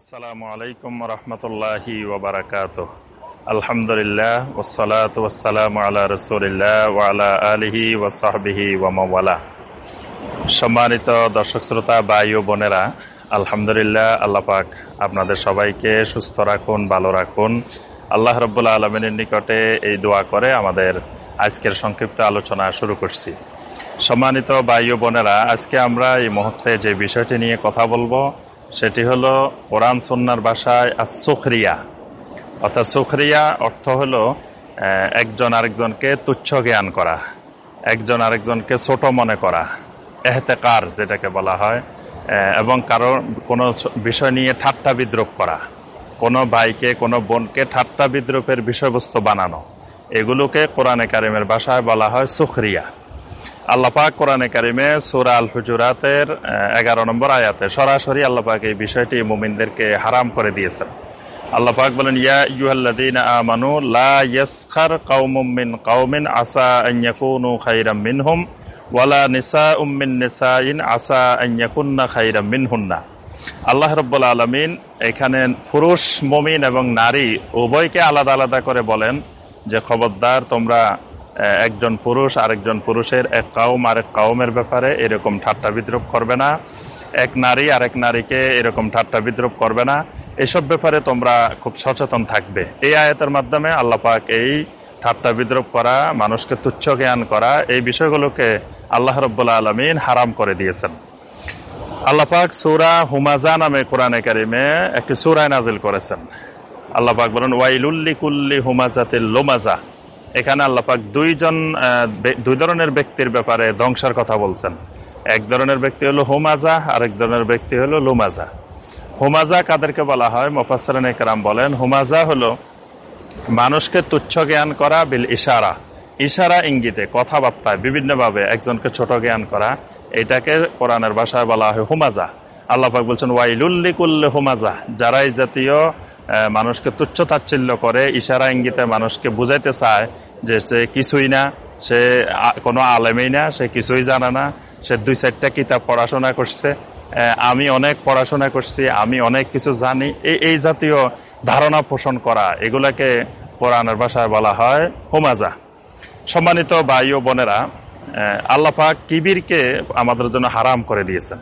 আসসালামু আলাইকুম রহমতুল্লাহি আলহামদুলিল্লাহ ওসালাত ওসালাম আলা রসুলিল্লাহ ওয়ালা আলিহি ওসাহবিহি সম্মানিত দর্শক, শ্রোতা, ভাই ও বোনেরা, আলহামদুলিল্লাহ আল্লাপাক আপনাদের সবাইকে সুস্থ রাখুন, ভালো রাখুন। আল্লাহ রব্বুল্লা আলমিনের নিকটে এই দোয়া করে আমাদের আজকের সংক্ষিপ্ত আলোচনা শুরু করছি। সম্মানিত ভাই ও বোনেরা, আজকে আমরা এই মুহূর্তে যে বিষয়টি নিয়ে কথা বলব সেটি হলো কোরআন সন্ন্যার ভাষায় আর সুখরিয়া অর্থাৎ সুখরিয়া অর্থ হলো একজন আরেকজনকে তুচ্ছ জ্ঞান করা, একজন আরেকজনকে ছোট মনে করা, এহতেকার যেটাকে বলা হয় এবং কারও কোনো বিষয় নিয়ে ঠাট্টা বিদ্রুপ করা, কোনো ভাইকে, কোনো বোনকে ঠাট্টা বিদ্রুপের বিষয়বস্তু বানানো, এগুলোকে কোরআনে কারিমের ভাষায় বলা হয় সুখরিয়া। আল্লাপাক কোরআনে কারিমে সুরা আল হুজুরাতের এগারো নম্বর আয়াতে সরাসরি আল্লাপাক এই বিষয়টি মুমিনদেরকে হারাম করে দিয়েছেন। আল্লাপাক বলেন, ইয়া ইউহাল্লাযীনা আমানু, লা ইয়াসখার কাউমুম মিন কাউমিন আসা আন ইয়াকুনু খায়রাম মিনহুম ওয়ালা নিসাউম মিন নিসাইন আসা আন ইয়াকুন্না খায়রাম মিনহুন্না। আল্লাহ রব্বুল আলমিন এখানে পুরুষ, মমিন এবং নারী উভয়কে আলাদা আলাদা করে বলেন যে, খবরদার, তোমরা একজন পুরুষ, আরেকজন পুরুষের, এক কাউম, আরেক কাউমের ব্যাপারে এরকম ঠাট্টা বিদ্রুপ করবে না। এক নারী, আরেক নারীকে এরকম ঠাট্টা বিদ্রুপ করবে না। এসব ব্যাপারে তোমরা খুব সচেতন থাকবে। এই আয়াতের মাধ্যমে আল্লাহ পাক এই ঠাট্টা বিদ্রুপ করা, মানুষকে তুচ্ছ জ্ঞান করা, এই বিষয়গুলোকে আল্লাহ রব্বুল্লা আলমিন হারাম করে দিয়েছেন। আল্লাপাক সুরা হুমাজা নামে কোরআনে কারিমে একটি সুরায় নাজিল করেছেন। আল্লাপাক বলেন ওয়াইলুল্লি কুল্লি হুমাজাতিল লোমাজা এখানে আল্লাপাক দুইজন দুই ধরনের ব্যক্তির ব্যাপারে ধ্বংসের কথা বলছেন। এক ধরনের ব্যক্তি হলো হুমাজা, আরেক ধরনের ব্যক্তি হলো লুমাজা। হুমাজা কাদেরকে বলা হয়? মোফাসরান একরাম বলেন, হুমাজা হলো মানুষকে তুচ্ছ জ্ঞান করা বিল ইশারা। ইশারা ইঙ্গিতে, কথাবার্তায়, বিভিন্নভাবে একজনকে ছোট জ্ঞান করা। এটাকে কোরআনের ভাষায় বলা হয় হুমাজা। আল্লাহাক বলছেন ওয়াইলুল্লি কুল্লে হুমাজা যারা এই জাতীয় মানুষকে তুচ্ছ তাচ্ছিল্য করে, ইশারা ইঙ্গিতে মানুষকে বুঝাইতে চায় যে সে কিছুই না, সে কোনো আলেমেই না, সে কিছুই জানে না, সে দুই চারটা কিতাব পড়াশোনা করছে আমি অনেক পড়াশোনা করছি, আমি অনেক কিছু জানি এই এই জাতীয় ধারণা পোষণ করা, এগুলাকে কোরআনের ভাষায় বলা হয় হোমাজা। সম্মানিত ভাই ও বোনেরা আল্লাপাক কিবিরকে আমাদের জন্য হারাম করে দিয়েছেন।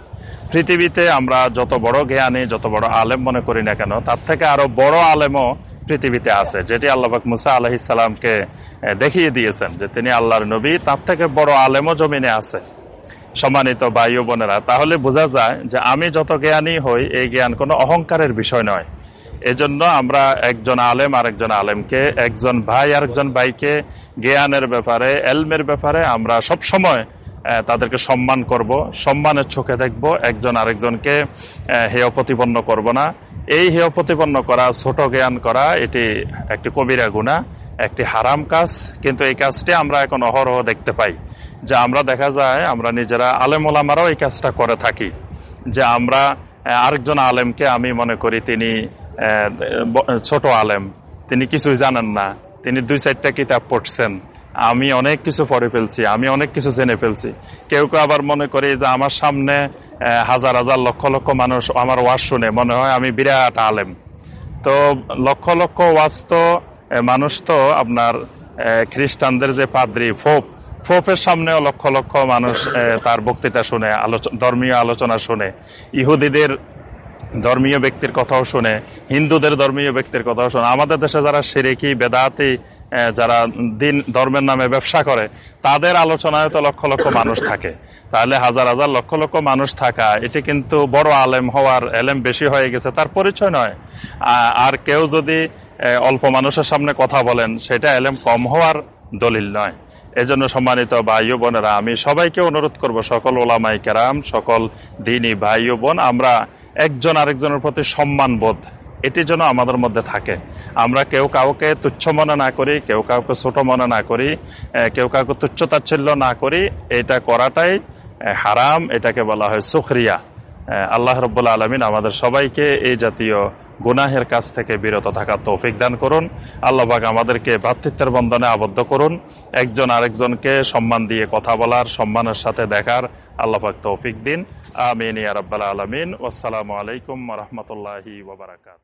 পৃথিবীতে আমরা যত বড় জ্ঞানী, যত বড় আলেম মনে করি না কেন, তার থেকে আরও বড় আলেমও পৃথিবীতে আছে, যেটি আল্লাপাক মুসা আলহি সালামকে দেখিয়ে দিয়েছেন যে তিনি আল্লাহর নবী, তার থেকে বড় আলেমও জমিনে আছে। সম্মানিত বায়ু বোনেরা, তাহলে বোঝা যায় যে আমি যত জ্ঞানী হই, এই জ্ঞান কোনো অহংকারের বিষয় নয়। এজন্য আমরা একজন আলেম আরেকজন আলেমকে, একজন ভাই আরেকজন ভাইকে জ্ঞানের ব্যাপারে, এলমের ব্যাপারে আমরা সব সময় তাদেরকে সম্মান করব, সম্মানের চোখে দেখব, একজন আরেকজনকে হেয় প্রতিপন্ন করব না। এই হেয় প্রতিপন্ন করা, ছোট জ্ঞান করা, এটি একটি কবিরা গুণা একটি হারাম কাজ। কিন্তু এই কাজটি আমরা এখন অহরহ দেখতে পাই। যে আমরা দেখা যায়, আমরা নিজেরা আলেম ওলামারাও এই কাজটা করে থাকি। যে আমরা আরেকজন আলেমকে আমি মনে করি তিনি ছোট আলেম। তিনি কিছুই জানেন না। তিনি দুই চারটা কিতাব পড়ছেন। আমি অনেক কিছু পড়ে ফেলছি। আমি অনেক কিছু জেনে ফেলছি। কেউ কেউ আবার মনে করি যে আমার সামনে হাজার হাজার, লক্ষ লক্ষ মানুষ আমার ওয়াজ শুনে। মনে হয় আমি বিরাট আলেম। তো লক্ষ লক্ষ ওয়াজ তো মানুষ তো আপনার খ্রিস্টানদের যে পাদ্রি, ফোপ। ফোপের সামনেও লক্ষ লক্ষ মানুষ তার বক্তৃতা শুনে, আলোচ- ধর্মীয় আলোচনা শুনে। ইহুদিদের ধর্মীয় ব্যক্তির কথাও শুনে, হিন্দুদের ধর্মীয় ব্যক্তির কথাও শুনে। আমাদের দেশে যারা সিরেকি, বেদাতি যারা দিন, ধর্মের নামে ব্যবসা করে, তাদের আলোচনায় তো লক্ষ লক্ষ মানুষ থাকে। তাহলে হাজার হাজার লক্ষ লক্ষ মানুষ থাকা, এটি কিন্তু বড় আলেম হওয়ার এলেম বেশি হয়ে গেছে, তার পরিচয় নয়। আর কেউ যদি অল্প মানুষের সামনে কথা বলেন, সেটা এলেম কম হওয়ার দলিল নয় এজন্য সম্মানিত ভাই বোনেরা, আমি সবাইকে অনুরোধ করব, সকল ওলামাই কেরাম, সকল দিনই ভাই বোন, আমরা একজন আরেকজনের প্রতি সম্মান বোধ, এটি যেন আমাদের মধ্যে থাকে। আমরা কেউ কাউকে তুচ্ছ মনে না করি, কেউ কাউকে ছোট মনে না করি কেউ কাউকে তুচ্ছতাচ্ছল্য না করি, এটা করাটাই হারাম, এটাকে বলা হয় সুখরিয়া। আল্লাহ রব্বুল্লা আলমিন আমাদের সবাইকে এই জাতীয় গুনাহের কাছ থেকে বিরত থাকার তৌফিক দান করুন। আল্লাহবাক আমাদেরকে ভ্রাতৃত্বের বন্ধনে আবদ্ধ করুন। একজন আরেকজনকে সম্মান দিয়ে কথা বলার, সম্মানের সাথে দেখার আল্লাহবাক তৌফিক দিন। আমিন ইয়ারব্বাল আলমিন আলামিন। আসসালামু আলাইকুম রহমতুল্লাহি ওবরাকাত